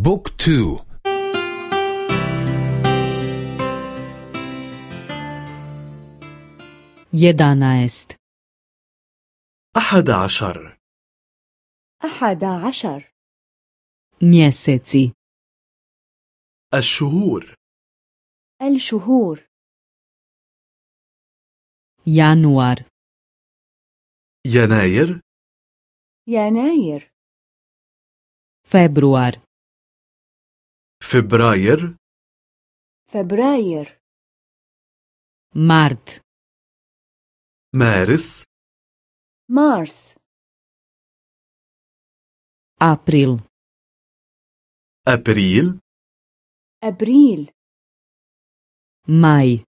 بوك تو. jedanaest أحد عشر. أحد عشر. mjeseci الشهور. الشهور. januar يناير. يناير. februar فبراير فبراير mart مارس مارس april أبريل أبريل maj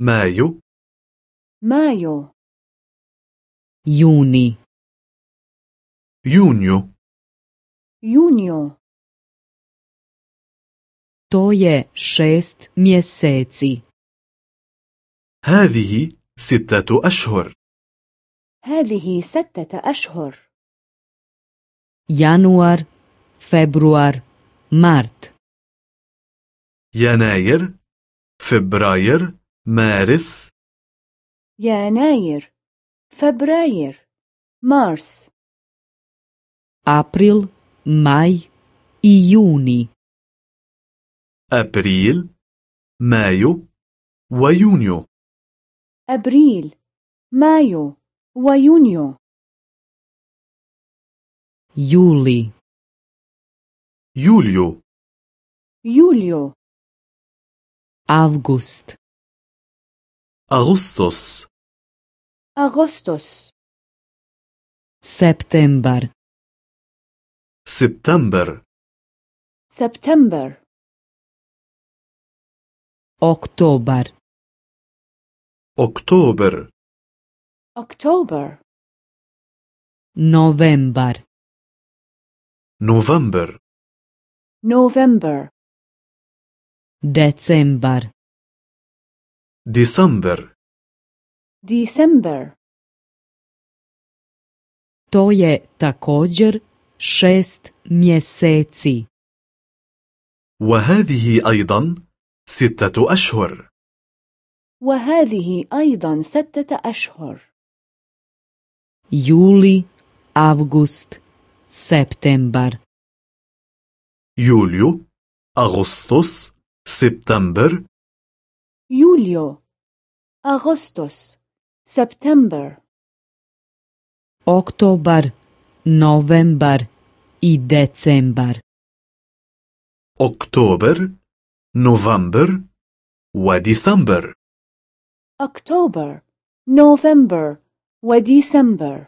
مايو مايو juni يونيو يونيو. To je šest mjeseci. هذه ستة أشهر. هذه ستة أشهر. Januar februar mart. يناير فبراير مارس. يناير فبراير مارس. April maj i juni أبريل مايو ويونيو. أبريل مايو ويونيو. juli يوليو. يوليو. avgust أغسطس. أغسطس. septembar سبتمبر. سبتمبر. Oktobar أكتوبر أكتوبر novembar نوفمبر نوفمبر decembar ديسمبر ديسمبر to je također šest mjeseci وهذه أيضا ستة أشهر. وهذه أيضا ستة أشهر. juli avgust septembar يوليو أغسطس سبتمبر. يوليو أغسطس سبتمبر. oktobar novembar i decembar أكتوبر نوفمبر وديسمبر أكتوبر نوفمبر وديسمبر